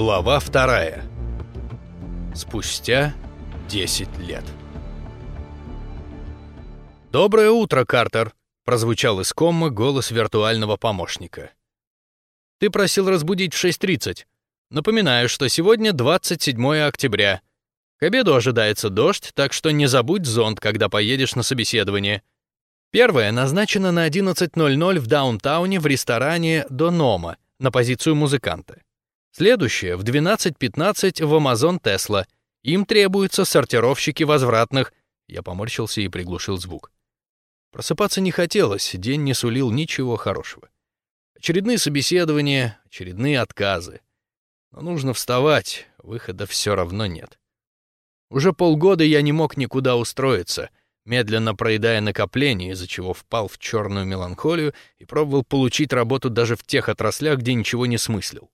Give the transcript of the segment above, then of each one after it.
Глава вторая. Спустя 10 лет. «Доброе утро, Картер!» — прозвучал из комма голос виртуального помощника. «Ты просил разбудить в 6.30. Напоминаю, что сегодня 27 октября. К обеду ожидается дождь, так что не забудь зонт, когда поедешь на собеседование. Первое назначено на 11.00 в даунтауне в ресторане «Донома» на позицию музыканта. Следующее в 12.15 в Amazon Tesla. Им требуются сортировщики возвратных. Я поморщился и приглушил звук. Просыпаться не хотелось, день не сулил ничего хорошего. Очередные собеседования, очередные отказы. Но нужно вставать, выхода все равно нет. Уже полгода я не мог никуда устроиться, медленно проедая накопления, из-за чего впал в черную меланхолию и пробовал получить работу даже в тех отраслях, где ничего не смыслил.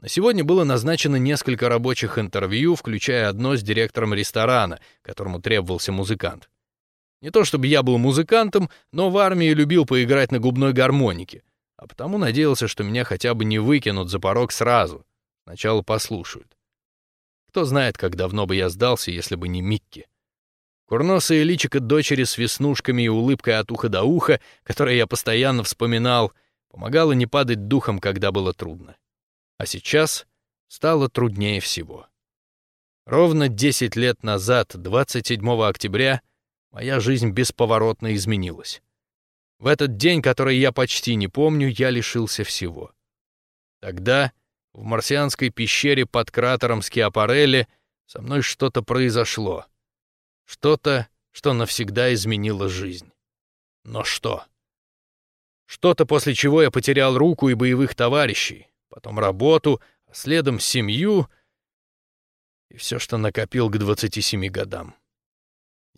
На сегодня было назначено несколько рабочих интервью, включая одно с директором ресторана, которому требовался музыкант. Не то чтобы я был музыкантом, но в армии любил поиграть на губной гармонике, а потому надеялся, что меня хотя бы не выкинут за порог сразу. Сначала послушают. Кто знает, как давно бы я сдался, если бы не Микки. Курносая личико дочери с веснушками и улыбкой от уха до уха, которое я постоянно вспоминал, помогало не падать духом, когда было трудно. А сейчас стало труднее всего. Ровно 10 лет назад, 27 октября, моя жизнь бесповоротно изменилась. В этот день, который я почти не помню, я лишился всего. Тогда, в марсианской пещере под кратером Скиапарелли, со мной что-то произошло. Что-то, что навсегда изменило жизнь. Но что? Что-то, после чего я потерял руку и боевых товарищей, потом работу, а следом семью и все, что накопил к 27 годам.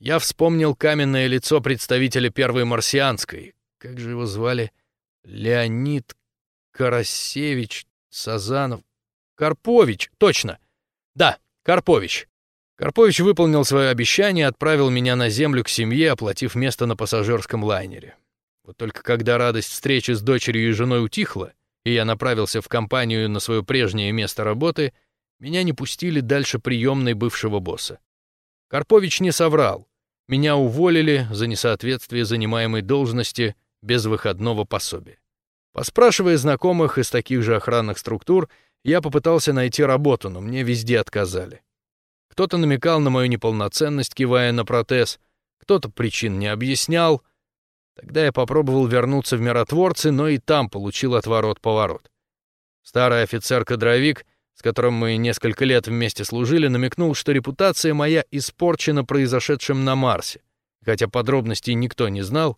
Я вспомнил каменное лицо представителя первой марсианской. Как же его звали? Леонид Карасевич Сазанов. Карпович, точно. Да, Карпович. Карпович выполнил свое обещание и отправил меня на Землю к семье, оплатив место на пассажирском лайнере. Вот только когда радость встречи с дочерью и женой утихла, и я направился в компанию на свое прежнее место работы, меня не пустили дальше приемной бывшего босса. Карпович не соврал. Меня уволили за несоответствие занимаемой должности без выходного пособия. Поспрашивая знакомых из таких же охранных структур, я попытался найти работу, но мне везде отказали. Кто-то намекал на мою неполноценность, кивая на протез, кто-то причин не объяснял, Тогда я попробовал вернуться в миротворцы, но и там получил отворот-поворот. Старый офицер-кадровик, с которым мы несколько лет вместе служили, намекнул, что репутация моя испорчена произошедшим на Марсе. Хотя подробностей никто не знал,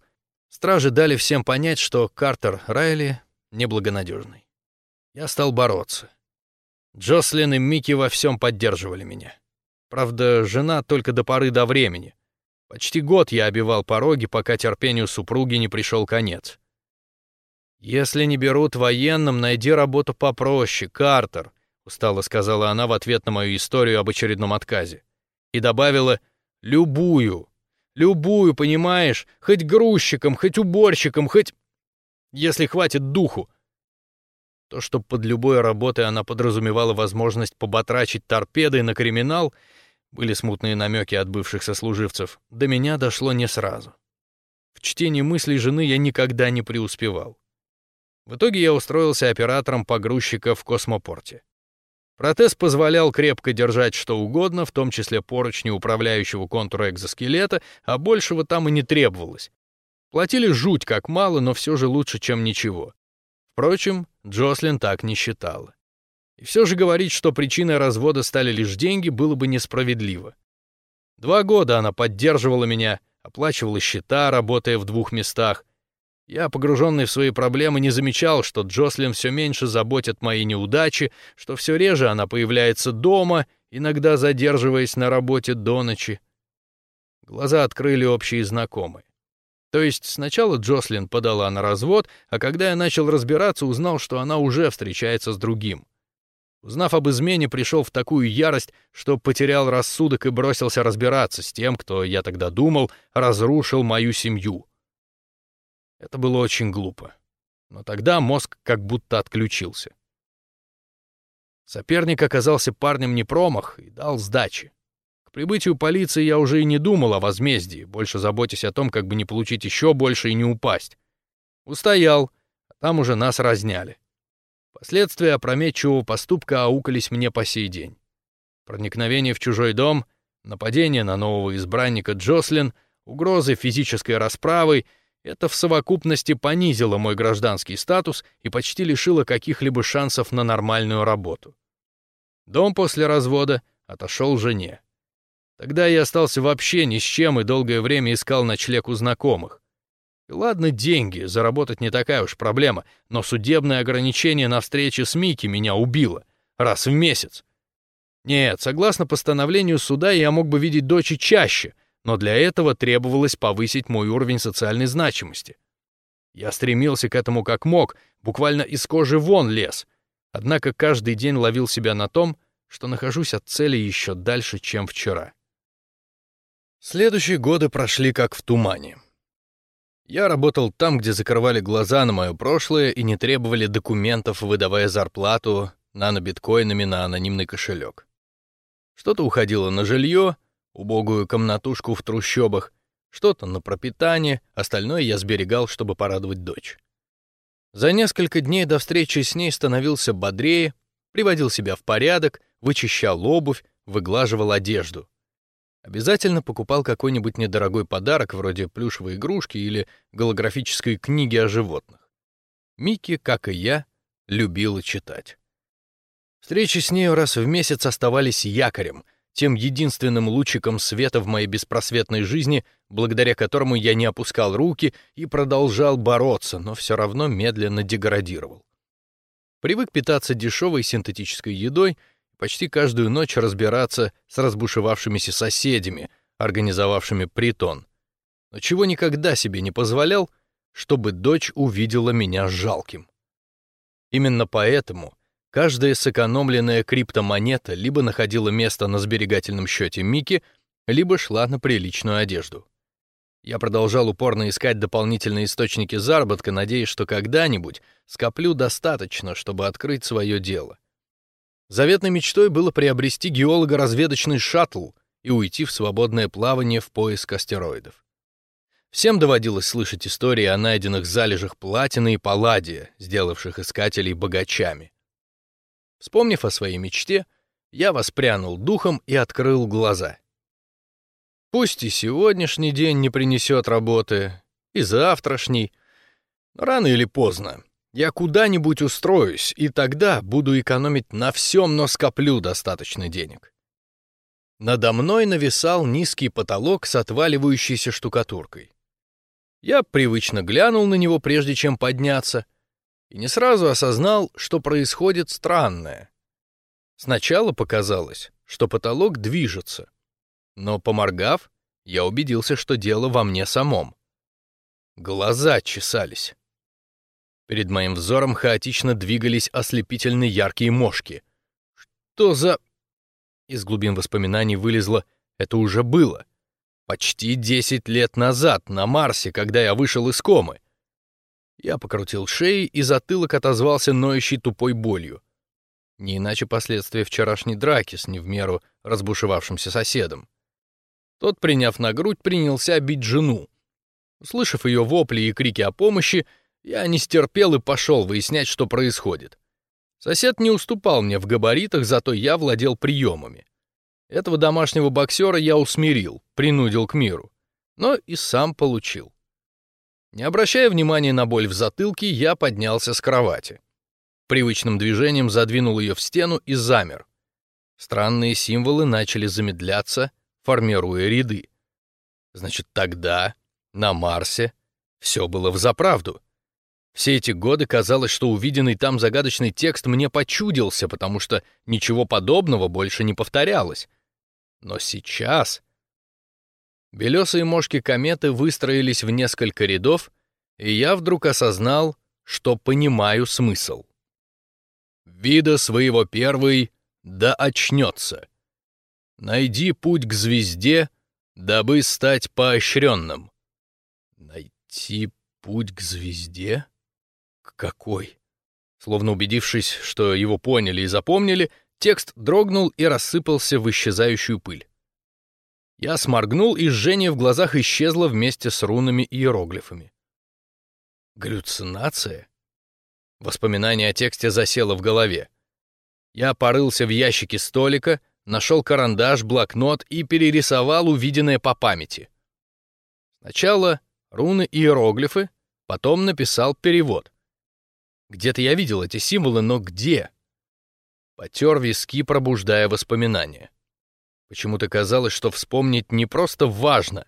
стражи дали всем понять, что Картер Райли неблагонадежный. Я стал бороться. Джослин и Микки во всем поддерживали меня. Правда, жена только до поры до времени. Почти год я обивал пороги, пока терпению супруги не пришел конец. «Если не берут военным, найди работу попроще, Картер», — устало сказала она в ответ на мою историю об очередном отказе. И добавила «любую, любую, понимаешь, хоть грузчиком, хоть уборщиком, хоть... если хватит духу». То, что под любой работой она подразумевала возможность поботрачить торпедой на криминал — были смутные намеки от бывших сослуживцев, до меня дошло не сразу. В чтении мыслей жены я никогда не преуспевал. В итоге я устроился оператором погрузчика в космопорте. Протез позволял крепко держать что угодно, в том числе поручни управляющего контура экзоскелета, а большего там и не требовалось. Платили жуть как мало, но все же лучше, чем ничего. Впрочем, Джослин так не считала. И все же говорить, что причиной развода стали лишь деньги, было бы несправедливо. Два года она поддерживала меня, оплачивала счета, работая в двух местах. Я, погруженный в свои проблемы, не замечал, что Джослин все меньше заботит мои неудачи, что все реже она появляется дома, иногда задерживаясь на работе до ночи. Глаза открыли общие знакомые. То есть сначала Джослин подала на развод, а когда я начал разбираться, узнал, что она уже встречается с другим. Узнав об измене, пришел в такую ярость, что потерял рассудок и бросился разбираться с тем, кто, я тогда думал, разрушил мою семью. Это было очень глупо. Но тогда мозг как будто отключился. Соперник оказался парнем не промах и дал сдачи. К прибытию полиции я уже и не думал о возмездии, больше заботясь о том, как бы не получить еще больше и не упасть. Устоял, а там уже нас разняли. Последствия опрометчивого поступка аукались мне по сей день. Проникновение в чужой дом, нападение на нового избранника Джослин, угрозы физической расправы — это в совокупности понизило мой гражданский статус и почти лишило каких-либо шансов на нормальную работу. Дом после развода отошел жене. Тогда я остался вообще ни с чем и долгое время искал ночлег у знакомых. Ладно, деньги, заработать не такая уж проблема, но судебное ограничение на встрече с Микки меня убило. Раз в месяц. Нет, согласно постановлению суда, я мог бы видеть дочь чаще, но для этого требовалось повысить мой уровень социальной значимости. Я стремился к этому как мог, буквально из кожи вон лез. Однако каждый день ловил себя на том, что нахожусь от цели еще дальше, чем вчера. Следующие годы прошли как в тумане. Я работал там, где закрывали глаза на мое прошлое и не требовали документов, выдавая зарплату нано-биткоинами на анонимный кошелек. Что-то уходило на жилье, убогую комнатушку в трущобах, что-то на пропитание, остальное я сберегал, чтобы порадовать дочь. За несколько дней до встречи с ней становился бодрее, приводил себя в порядок, вычищал обувь, выглаживал одежду. Обязательно покупал какой-нибудь недорогой подарок, вроде плюшевой игрушки или голографической книги о животных. Микки, как и я, любила читать. Встречи с нею раз в месяц оставались якорем, тем единственным лучиком света в моей беспросветной жизни, благодаря которому я не опускал руки и продолжал бороться, но все равно медленно деградировал. Привык питаться дешевой синтетической едой — почти каждую ночь разбираться с разбушевавшимися соседями, организовавшими притон. Но чего никогда себе не позволял, чтобы дочь увидела меня жалким. Именно поэтому каждая сэкономленная криптомонета либо находила место на сберегательном счете Мики, либо шла на приличную одежду. Я продолжал упорно искать дополнительные источники заработка, надеясь, что когда-нибудь скоплю достаточно, чтобы открыть свое дело. Заветной мечтой было приобрести геолого-разведочный шаттл и уйти в свободное плавание в поиск астероидов. Всем доводилось слышать истории о найденных залежах платины и палладия, сделавших искателей богачами. Вспомнив о своей мечте, я воспрянул духом и открыл глаза. Пусть и сегодняшний день не принесет работы, и завтрашний, но рано или поздно я куда-нибудь устроюсь, и тогда буду экономить на всем, но скоплю достаточно денег. Надо мной нависал низкий потолок с отваливающейся штукатуркой. Я привычно глянул на него, прежде чем подняться, и не сразу осознал, что происходит странное. Сначала показалось, что потолок движется, но, поморгав, я убедился, что дело во мне самом. Глаза чесались. Перед моим взором хаотично двигались ослепительно яркие мошки. Что за... Из глубин воспоминаний вылезло «это уже было». Почти десять лет назад, на Марсе, когда я вышел из комы. Я покрутил шеи, и затылок отозвался ноющей тупой болью. Не иначе последствия вчерашней драки с не в меру разбушевавшимся соседом. Тот, приняв на грудь, принялся бить жену. Услышав ее вопли и крики о помощи, я не стерпел и пошел выяснять, что происходит. Сосед не уступал мне в габаритах, зато я владел приемами. Этого домашнего боксера я усмирил, принудил к миру, но и сам получил. Не обращая внимания на боль в затылке, я поднялся с кровати. Привычным движением задвинул ее в стену и замер. Странные символы начали замедляться, формируя ряды. Значит, тогда, на Марсе, все было взаправду. Все эти годы казалось, что увиденный там загадочный текст мне почудился, потому что ничего подобного больше не повторялось. Но сейчас... Белесые мошки кометы выстроились в несколько рядов, и я вдруг осознал, что понимаю смысл. «Вида своего первый, да очнется. Найди путь к звезде, дабы стать поощренным». «Найти путь к звезде?» «Какой?» Словно убедившись, что его поняли и запомнили, Текст дрогнул и рассыпался в исчезающую пыль. Я сморгнул, и жжение в глазах исчезло вместе с рунами и иероглифами. Галлюцинация? Воспоминание о тексте засело в голове. Я порылся в ящике столика, нашел карандаш, блокнот и перерисовал увиденное по памяти. Сначала руны и иероглифы, потом написал перевод. Где-то я видел эти символы, но где? Потер виски, пробуждая воспоминания. Почему-то казалось, что вспомнить не просто важно,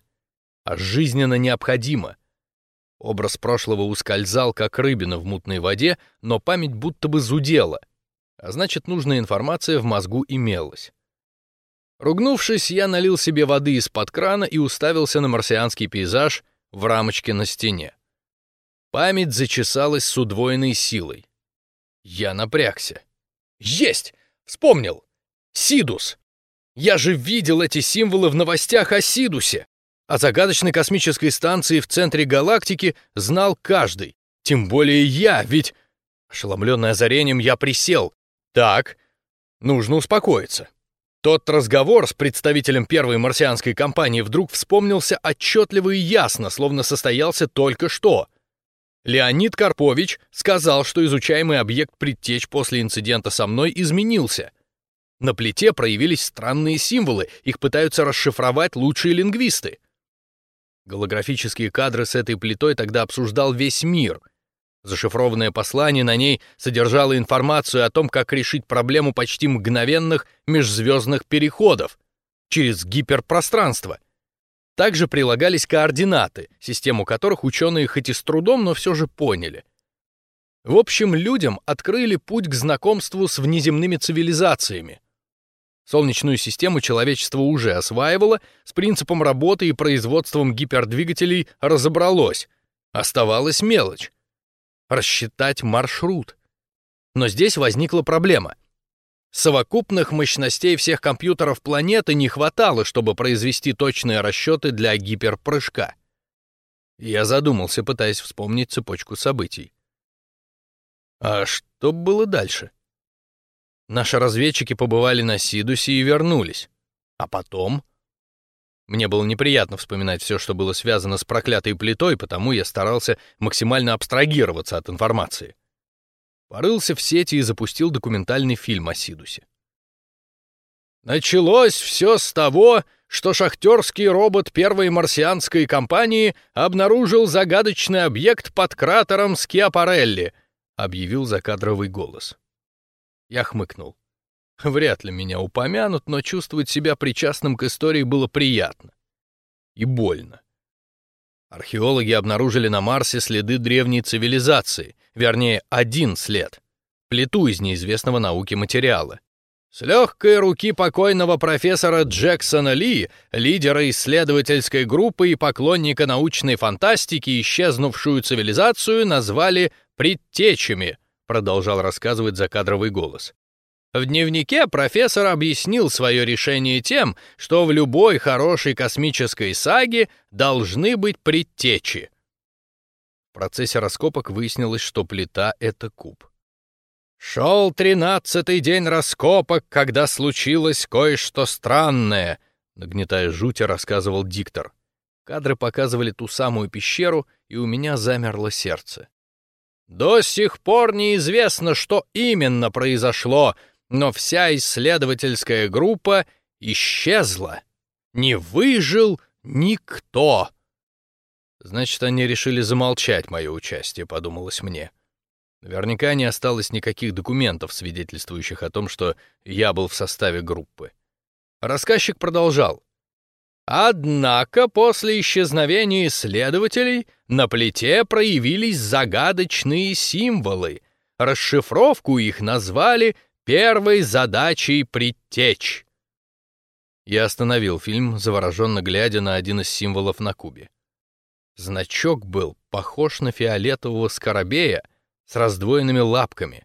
а жизненно необходимо. Образ прошлого ускользал, как рыбина в мутной воде, но память будто бы зудела, а значит, нужная информация в мозгу имелась. Ругнувшись, я налил себе воды из-под крана и уставился на марсианский пейзаж в рамочке на стене. Память зачесалась с удвоенной силой. Я напрягся. Есть! Вспомнил! Сидус! Я же видел эти символы в новостях о Сидусе. О загадочной космической станции в центре галактики знал каждый. Тем более я, ведь... Ошеломленный озарением, я присел. Так, нужно успокоиться. Тот разговор с представителем первой марсианской компании вдруг вспомнился отчетливо и ясно, словно состоялся только что. Леонид Карпович сказал, что изучаемый объект предтеч после инцидента со мной изменился — на плите проявились странные символы, их пытаются расшифровать лучшие лингвисты. Голографические кадры с этой плитой тогда обсуждал весь мир. Зашифрованное послание на ней содержало информацию о том, как решить проблему почти мгновенных межзвездных переходов через гиперпространство. Также прилагались координаты, систему которых ученые хоть и с трудом, но все же поняли. В общем, людям открыли путь к знакомству с внеземными цивилизациями. Солнечную систему человечество уже осваивало, с принципом работы и производством гипердвигателей разобралось. Оставалась мелочь — рассчитать маршрут. Но здесь возникла проблема. Совокупных мощностей всех компьютеров планеты не хватало, чтобы произвести точные расчеты для гиперпрыжка. Я задумался, пытаясь вспомнить цепочку событий. А что было дальше? — Наши разведчики побывали на Сидусе и вернулись. А потом... Мне было неприятно вспоминать все, что было связано с проклятой плитой, потому я старался максимально абстрагироваться от информации. Порылся в сети и запустил документальный фильм о Сидусе. Началось все с того, что шахтерский робот первой марсианской компании обнаружил загадочный объект под кратером Скиапарелли, объявил закадровый голос. Я хмыкнул. Вряд ли меня упомянут, но чувствовать себя причастным к истории было приятно. И больно. Археологи обнаружили на Марсе следы древней цивилизации, вернее, один след — плиту из неизвестного науки материала. С легкой руки покойного профессора Джексона Ли, лидера исследовательской группы и поклонника научной фантастики, исчезнувшую цивилизацию назвали «предтечами», продолжал рассказывать закадровый голос. В дневнике профессор объяснил свое решение тем, что в любой хорошей космической саге должны быть предтечи. В процессе раскопок выяснилось, что плита — это куб. «Шел тринадцатый день раскопок, когда случилось кое-что странное», — нагнетая жути, рассказывал диктор. Кадры показывали ту самую пещеру, и у меня замерло сердце. До сих пор неизвестно, что именно произошло, но вся исследовательская группа исчезла. Не выжил никто. Значит, они решили замолчать мое участие, подумалось мне. Наверняка не осталось никаких документов, свидетельствующих о том, что я был в составе группы. Рассказчик продолжал. Однако после исчезновения исследователей на плите проявились загадочные символы. Расшифровку их назвали первой задачей предтеч. Я остановил фильм, завороженно глядя на один из символов на кубе. Значок был похож на фиолетового скоробея с раздвоенными лапками.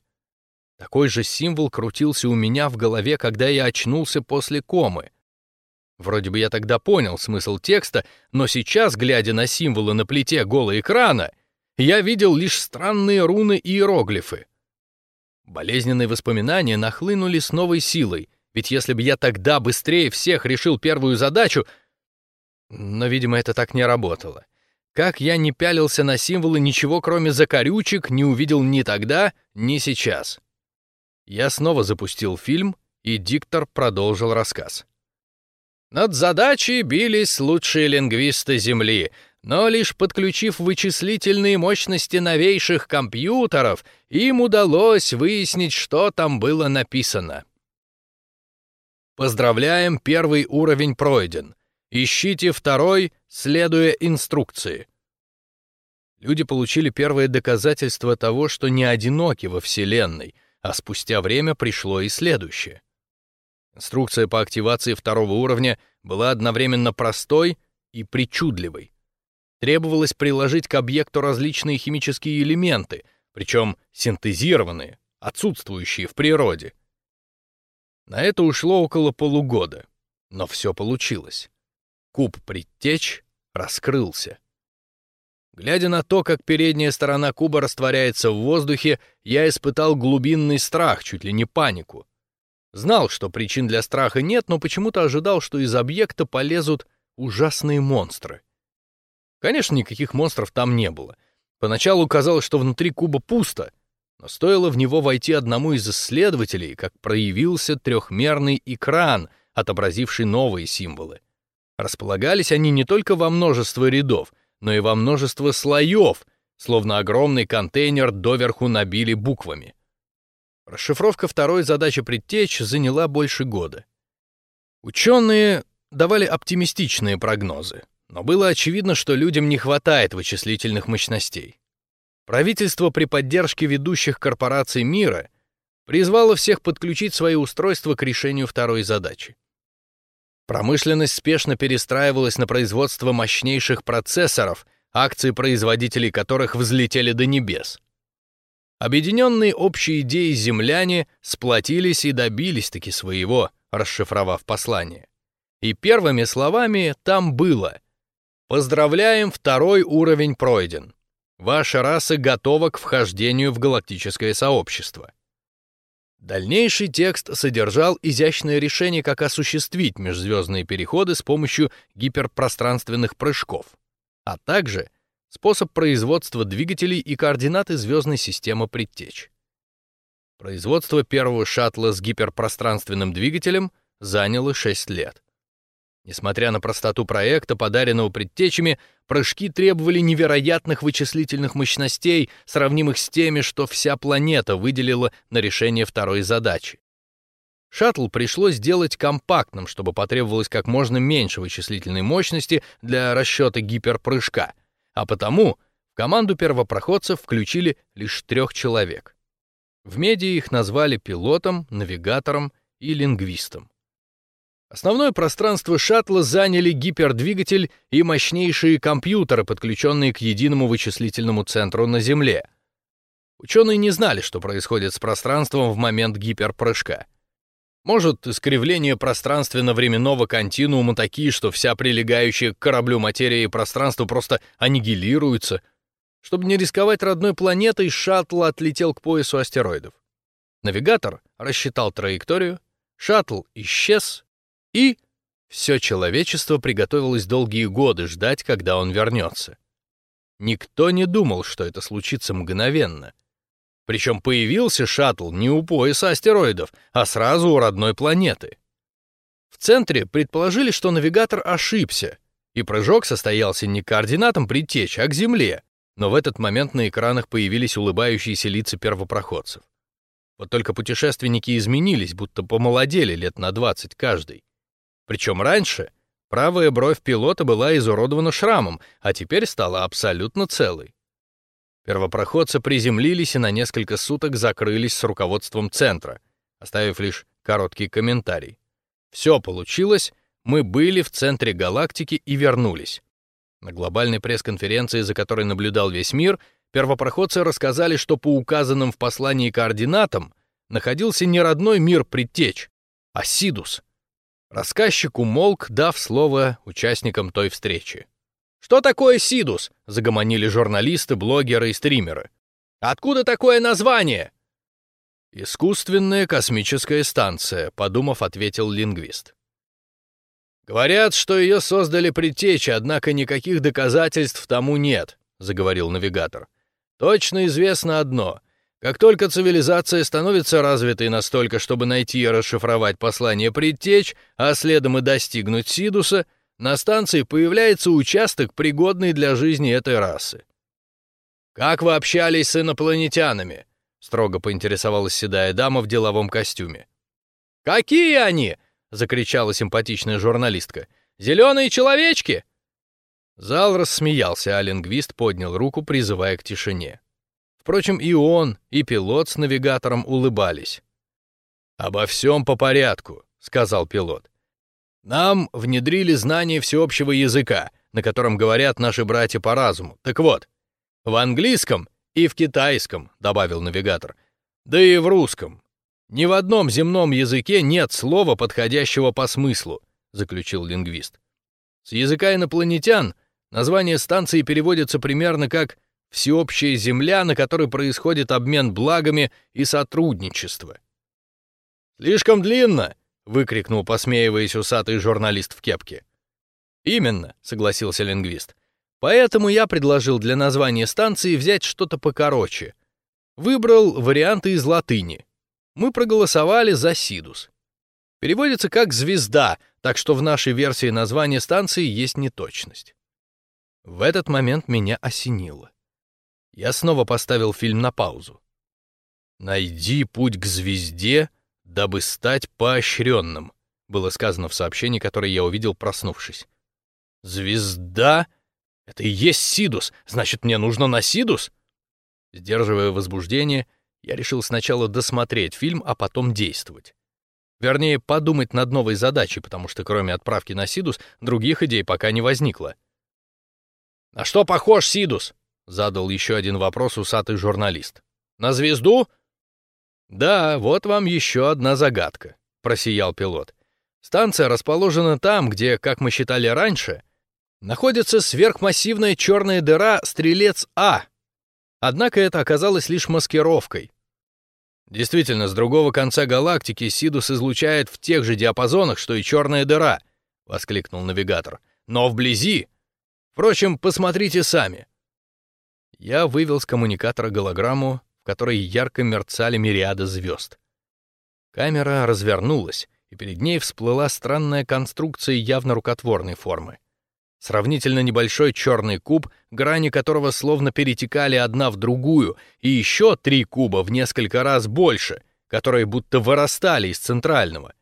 Такой же символ крутился у меня в голове, когда я очнулся после комы — Вроде бы я тогда понял смысл текста, но сейчас, глядя на символы на плите голого экрана, я видел лишь странные руны и иероглифы. Болезненные воспоминания нахлынули с новой силой, ведь если бы я тогда быстрее всех решил первую задачу... Но, видимо, это так не работало. Как я не пялился на символы, ничего кроме закорючек не увидел ни тогда, ни сейчас. Я снова запустил фильм, и диктор продолжил рассказ. Над задачей бились лучшие лингвисты Земли, но лишь подключив вычислительные мощности новейших компьютеров, им удалось выяснить, что там было написано. Поздравляем, первый уровень пройден. Ищите второй, следуя инструкции. Люди получили первое доказательство того, что не одиноки во Вселенной, а спустя время пришло и следующее. Инструкция по активации второго уровня была одновременно простой и причудливой. Требовалось приложить к объекту различные химические элементы, причем синтезированные, отсутствующие в природе. На это ушло около полугода, но все получилось. Куб предтеч раскрылся. Глядя на то, как передняя сторона куба растворяется в воздухе, я испытал глубинный страх, чуть ли не панику. Знал, что причин для страха нет, но почему-то ожидал, что из объекта полезут ужасные монстры. Конечно, никаких монстров там не было. Поначалу казалось, что внутри куба пусто, но стоило в него войти одному из исследователей, как проявился трехмерный экран, отобразивший новые символы. Располагались они не только во множество рядов, но и во множество слоев, словно огромный контейнер доверху набили буквами. Расшифровка второй задачи предтеч заняла больше года. Ученые давали оптимистичные прогнозы, но было очевидно, что людям не хватает вычислительных мощностей. Правительство при поддержке ведущих корпораций мира призвало всех подключить свои устройства к решению второй задачи. Промышленность спешно перестраивалась на производство мощнейших процессоров, акции производителей которых взлетели до небес. Объединенные общей идеей земляне сплотились и добились-таки своего, расшифровав послание. И первыми словами там было «Поздравляем, второй уровень пройден. Ваша раса готова к вхождению в галактическое сообщество». Дальнейший текст содержал изящное решение, как осуществить межзвездные переходы с помощью гиперпространственных прыжков, а также способ производства двигателей и координаты звездной системы предтеч. Производство первого шаттла с гиперпространственным двигателем заняло 6 лет. Несмотря на простоту проекта, подаренного предтечами, прыжки требовали невероятных вычислительных мощностей, сравнимых с теми, что вся планета выделила на решение второй задачи. Шаттл пришлось сделать компактным, чтобы потребовалось как можно меньше вычислительной мощности для расчета гиперпрыжка — а потому в команду первопроходцев включили лишь трех человек. В медиа их назвали пилотом, навигатором и лингвистом. Основное пространство шаттла заняли гипердвигатель и мощнейшие компьютеры, подключенные к единому вычислительному центру на Земле. Ученые не знали, что происходит с пространством в момент гиперпрыжка — может, искривление пространственно-временного континуума такие, что вся прилегающая к кораблю материя и пространство просто аннигилируются. Чтобы не рисковать родной планетой, шаттл отлетел к поясу астероидов. Навигатор рассчитал траекторию, шаттл исчез, и все человечество приготовилось долгие годы ждать, когда он вернется. Никто не думал, что это случится мгновенно — причем появился шаттл не у пояса астероидов, а сразу у родной планеты. В центре предположили, что навигатор ошибся, и прыжок состоялся не к координатам предтечи, а к Земле, но в этот момент на экранах появились улыбающиеся лица первопроходцев. Вот только путешественники изменились, будто помолодели лет на 20 каждый. Причем раньше правая бровь пилота была изуродована шрамом, а теперь стала абсолютно целой. Первопроходцы приземлились и на несколько суток закрылись с руководством центра, оставив лишь короткий комментарий. Все получилось, мы были в центре галактики и вернулись. На глобальной пресс-конференции, за которой наблюдал весь мир, первопроходцы рассказали, что по указанным в послании координатам находился не родной мир предтеч, а Сидус. Рассказчик умолк, дав слово участникам той встречи. «Что такое Сидус?» — загомонили журналисты, блогеры и стримеры. «Откуда такое название?» «Искусственная космическая станция», — подумав, ответил лингвист. «Говорят, что ее создали предтечи, однако никаких доказательств тому нет», — заговорил навигатор. «Точно известно одно. Как только цивилизация становится развитой настолько, чтобы найти и расшифровать послание предтеч, а следом и достигнуть Сидуса, на станции появляется участок, пригодный для жизни этой расы. «Как вы общались с инопланетянами?» — строго поинтересовалась седая дама в деловом костюме. «Какие они?» — закричала симпатичная журналистка. «Зеленые человечки?» Зал рассмеялся, а лингвист поднял руку, призывая к тишине. Впрочем, и он, и пилот с навигатором улыбались. «Обо всем по порядку», — сказал пилот. «Нам внедрили знание всеобщего языка, на котором говорят наши братья по разуму. Так вот, в английском и в китайском, добавил навигатор. Да и в русском. Ни в одном земном языке нет слова, подходящего по смыслу, заключил лингвист. С языка инопланетян название станции переводится примерно как «всеобщая земля, на которой происходит обмен благами и сотрудничество». «Слишком длинно!» — выкрикнул, посмеиваясь усатый журналист в кепке. «Именно», — согласился лингвист. Поэтому я предложил для названия станции взять что-то покороче. Выбрал варианты из латыни. Мы проголосовали за Сидус. Переводится как «звезда», так что в нашей версии названия станции есть неточность. В этот момент меня осенило. Я снова поставил фильм на паузу. «Найди путь к звезде, дабы стать поощренным», было сказано в сообщении, которое я увидел, проснувшись. «Звезда это и есть Сидус, значит, мне нужно на Сидус? Сдерживая возбуждение, я решил сначала досмотреть фильм, а потом действовать. Вернее, подумать над новой задачей, потому что кроме отправки на Сидус других идей пока не возникло. «На что похож Сидус?» — задал еще один вопрос усатый журналист. «На звезду?» «Да, вот вам еще одна загадка», — просиял пилот. «Станция расположена там, где, как мы считали раньше, находится сверхмассивная черная дыра «Стрелец А». Однако это оказалось лишь маскировкой. Действительно, с другого конца галактики Сидус излучает в тех же диапазонах, что и черная дыра, воскликнул навигатор. Но вблизи. Впрочем, посмотрите сами. Я вывел с коммуникатора голограмму, в которой ярко мерцали мириады звезд. Камера развернулась, и перед ней всплыла странная конструкция явно рукотворной формы. Сравнительно небольшой черный куб, грани которого словно перетекали одна в другую, и еще три куба в несколько раз больше, которые будто вырастали из центрального.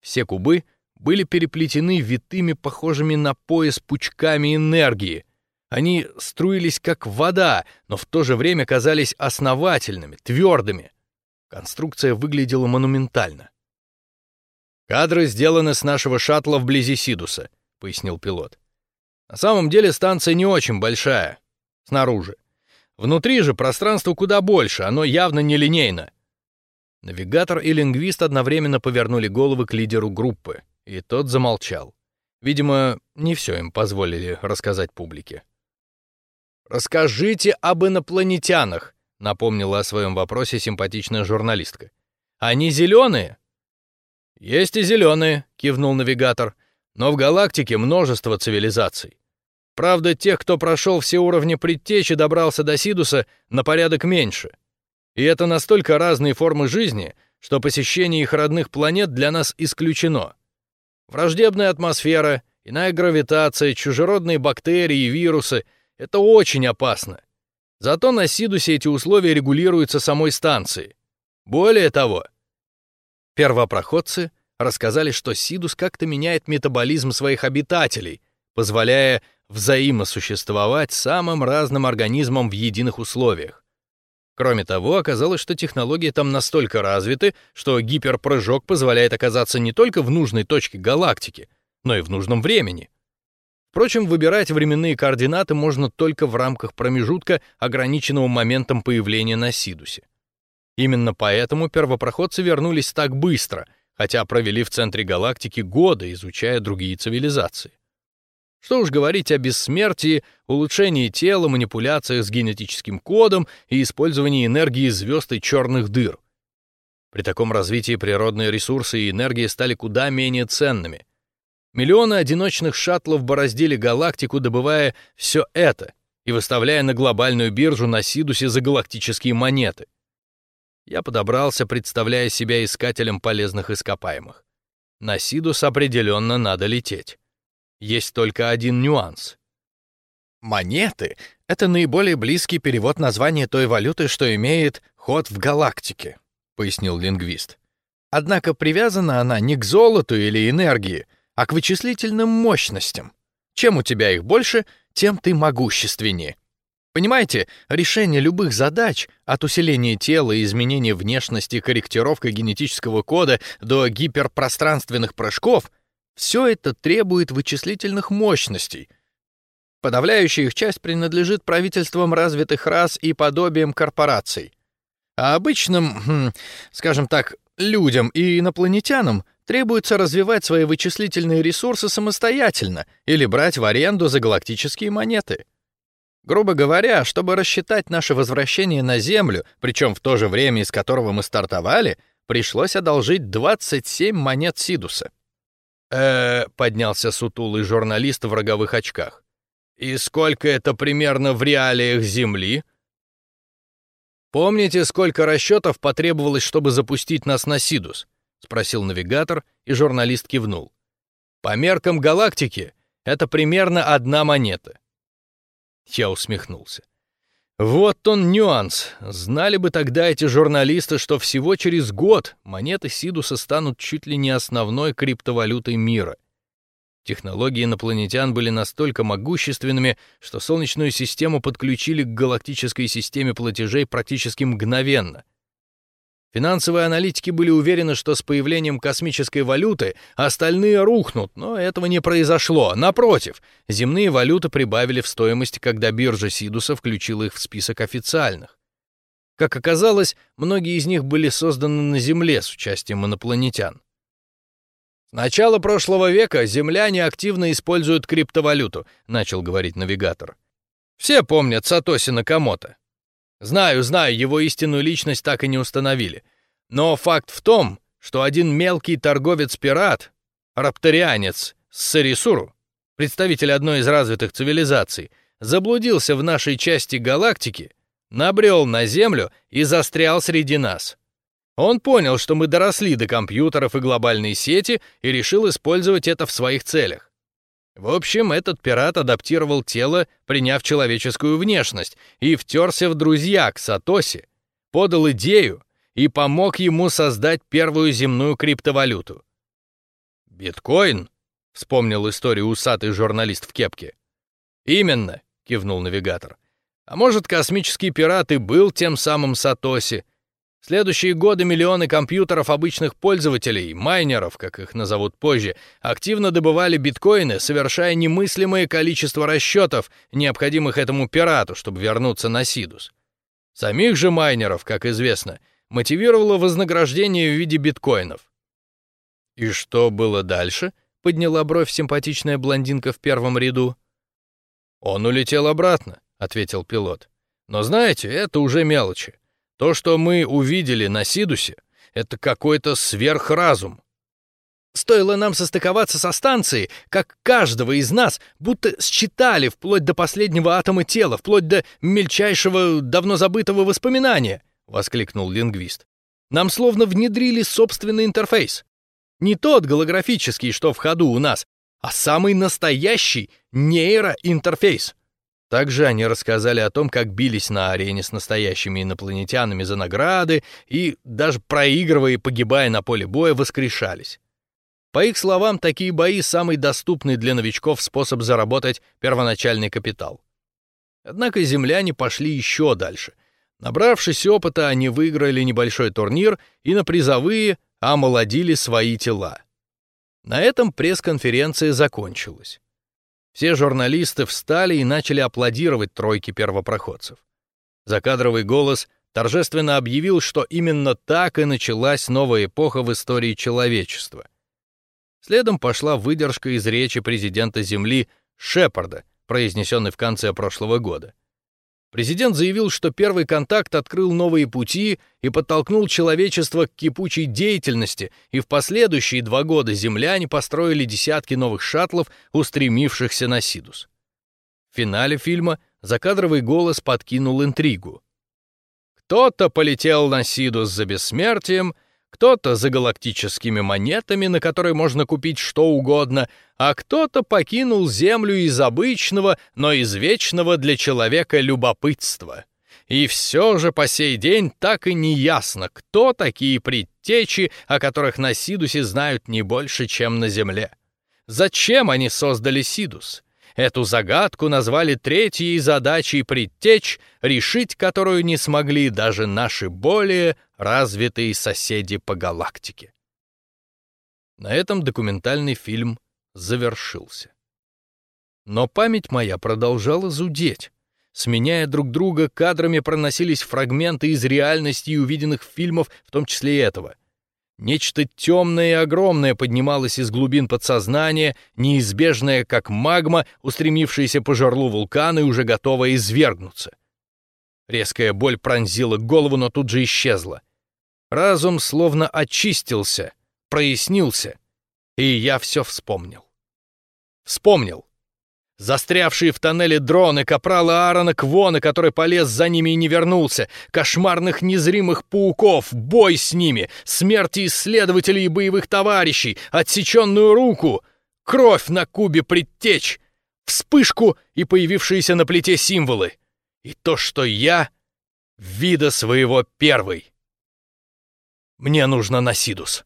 Все кубы были переплетены витыми, похожими на пояс пучками энергии. Они струились как вода, но в то же время казались основательными, твердыми. Конструкция выглядела монументально. «Кадры сделаны с нашего шаттла вблизи Сидуса», — пояснил пилот. На самом деле станция не очень большая. Снаружи. Внутри же пространство куда больше, оно явно не линейно. Навигатор и лингвист одновременно повернули головы к лидеру группы, и тот замолчал. Видимо, не все им позволили рассказать публике. «Расскажите об инопланетянах», — напомнила о своем вопросе симпатичная журналистка. «Они зеленые?» «Есть и зеленые», — кивнул навигатор, «но в галактике множество цивилизаций. Правда, тех, кто прошел все уровни предтечи, добрался до Сидуса, на порядок меньше. И это настолько разные формы жизни, что посещение их родных планет для нас исключено. Враждебная атмосфера, иная гравитация, чужеродные бактерии и вирусы — это очень опасно. Зато на Сидусе эти условия регулируются самой станцией. Более того, первопроходцы рассказали, что Сидус как-то меняет метаболизм своих обитателей, позволяя взаимосуществовать самым разным организмам в единых условиях. Кроме того, оказалось, что технологии там настолько развиты, что гиперпрыжок позволяет оказаться не только в нужной точке галактики, но и в нужном времени. Впрочем, выбирать временные координаты можно только в рамках промежутка, ограниченного моментом появления на Сидусе. Именно поэтому первопроходцы вернулись так быстро, хотя провели в центре галактики годы, изучая другие цивилизации. Что уж говорить о бессмертии, улучшении тела, манипуляциях с генетическим кодом и использовании энергии звезд и черных дыр. При таком развитии природные ресурсы и энергия стали куда менее ценными. Миллионы одиночных шаттлов бороздили галактику, добывая все это и выставляя на глобальную биржу на Сидусе за галактические монеты. Я подобрался, представляя себя искателем полезных ископаемых. На Сидус определенно надо лететь. Есть только один нюанс. Монеты — это наиболее близкий перевод названия той валюты, что имеет ход в галактике, пояснил лингвист. Однако привязана она не к золоту или энергии, а к вычислительным мощностям. Чем у тебя их больше, тем ты могущественнее. Понимаете, решение любых задач, от усиления тела и изменения внешности, корректировка генетического кода до гиперпространственных прыжков, все это требует вычислительных мощностей. Подавляющая их часть принадлежит правительствам развитых рас и подобиям корпораций. А обычным, хм, скажем так, людям и инопланетянам требуется развивать свои вычислительные ресурсы самостоятельно или брать в аренду за галактические монеты. Грубо говоря, чтобы рассчитать наше возвращение на Землю, причем в то же время, из которого мы стартовали, пришлось одолжить 27 монет Сидуса. Э, поднялся сутулый журналист в роговых очках. И сколько это примерно в реалиях Земли? Помните, сколько расчетов потребовалось, чтобы запустить нас на Сидус? — спросил навигатор, и журналист кивнул. «По меркам галактики это примерно одна монета». Я усмехнулся. Вот он нюанс. Знали бы тогда эти журналисты, что всего через год монеты Сидуса станут чуть ли не основной криптовалютой мира. Технологии инопланетян были настолько могущественными, что Солнечную систему подключили к галактической системе платежей практически мгновенно. Финансовые аналитики были уверены, что с появлением космической валюты остальные рухнут, но этого не произошло. Напротив, земные валюты прибавили в стоимости, когда биржа Сидуса включила их в список официальных. Как оказалось, многие из них были созданы на Земле с участием инопланетян. С начала прошлого века земляне активно используют криптовалюту, начал говорить навигатор. Все помнят Сатоси Накамото. Знаю, знаю, его истинную личность так и не установили. Но факт в том, что один мелкий торговец-пират, рапторианец Сарисуру, представитель одной из развитых цивилизаций, заблудился в нашей части галактики, набрел на Землю и застрял среди нас. Он понял, что мы доросли до компьютеров и глобальной сети и решил использовать это в своих целях. В общем, этот пират адаптировал тело, приняв человеческую внешность, и втерся в друзья к Сатоси, подал идею и помог ему создать первую земную криптовалюту. «Биткоин?» — вспомнил историю усатый журналист в кепке. «Именно», — кивнул навигатор. «А может, космический пират и был тем самым Сатоси, следующие годы миллионы компьютеров обычных пользователей, майнеров, как их назовут позже, активно добывали биткоины, совершая немыслимое количество расчетов, необходимых этому пирату, чтобы вернуться на Сидус. Самих же майнеров, как известно, мотивировало вознаграждение в виде биткоинов. «И что было дальше?» — подняла бровь симпатичная блондинка в первом ряду. «Он улетел обратно», — ответил пилот. «Но знаете, это уже мелочи. То, что мы увидели на Сидусе, это какой-то сверхразум. Стоило нам состыковаться со станцией, как каждого из нас будто считали вплоть до последнего атома тела, вплоть до мельчайшего, давно забытого воспоминания, воскликнул лингвист. Нам словно внедрили собственный интерфейс. Не тот голографический, что в ходу у нас, а самый настоящий нейроинтерфейс. Также они рассказали о том, как бились на арене с настоящими инопланетянами за награды и, даже проигрывая и погибая на поле боя, воскрешались. По их словам, такие бои — самый доступный для новичков способ заработать первоначальный капитал. Однако земляне пошли еще дальше. Набравшись опыта, они выиграли небольшой турнир и на призовые омолодили свои тела. На этом пресс-конференция закончилась. Все журналисты встали и начали аплодировать тройке первопроходцев. Закадровый голос торжественно объявил, что именно так и началась новая эпоха в истории человечества. Следом пошла выдержка из речи президента Земли Шепарда, произнесенной в конце прошлого года. Президент заявил, что первый контакт открыл новые пути и подтолкнул человечество к кипучей деятельности, и в последующие два года земляне построили десятки новых шаттлов, устремившихся на Сидус. В финале фильма закадровый голос подкинул интригу. Кто-то полетел на Сидус за бессмертием, кто-то за галактическими монетами, на которые можно купить что угодно, а кто-то покинул Землю из обычного, но извечного для человека любопытства. И все же по сей день так и не ясно, кто такие предтечи, о которых на Сидусе знают не больше, чем на Земле. Зачем они создали Сидус? Эту загадку назвали третьей задачей предтеч, решить которую не смогли даже наши более развитые соседи по галактике. На этом документальный фильм завершился. Но память моя продолжала зудеть. Сменяя друг друга, кадрами проносились фрагменты из реальности и увиденных фильмов, в том числе и этого. Нечто темное и огромное поднималось из глубин подсознания, неизбежное, как магма, устремившаяся по жерлу вулкана и уже готовая извергнуться. Резкая боль пронзила голову, но тут же исчезла. Разум словно очистился, прояснился, и я все вспомнил. Вспомнил. Застрявшие в тоннеле дроны, капрала Аарона Квона, который полез за ними и не вернулся, кошмарных незримых пауков, бой с ними, смерти исследователей и боевых товарищей, отсеченную руку, кровь на кубе предтеч, вспышку и появившиеся на плите символы. И то, что я вида своего первый. Мне нужно на Сидус.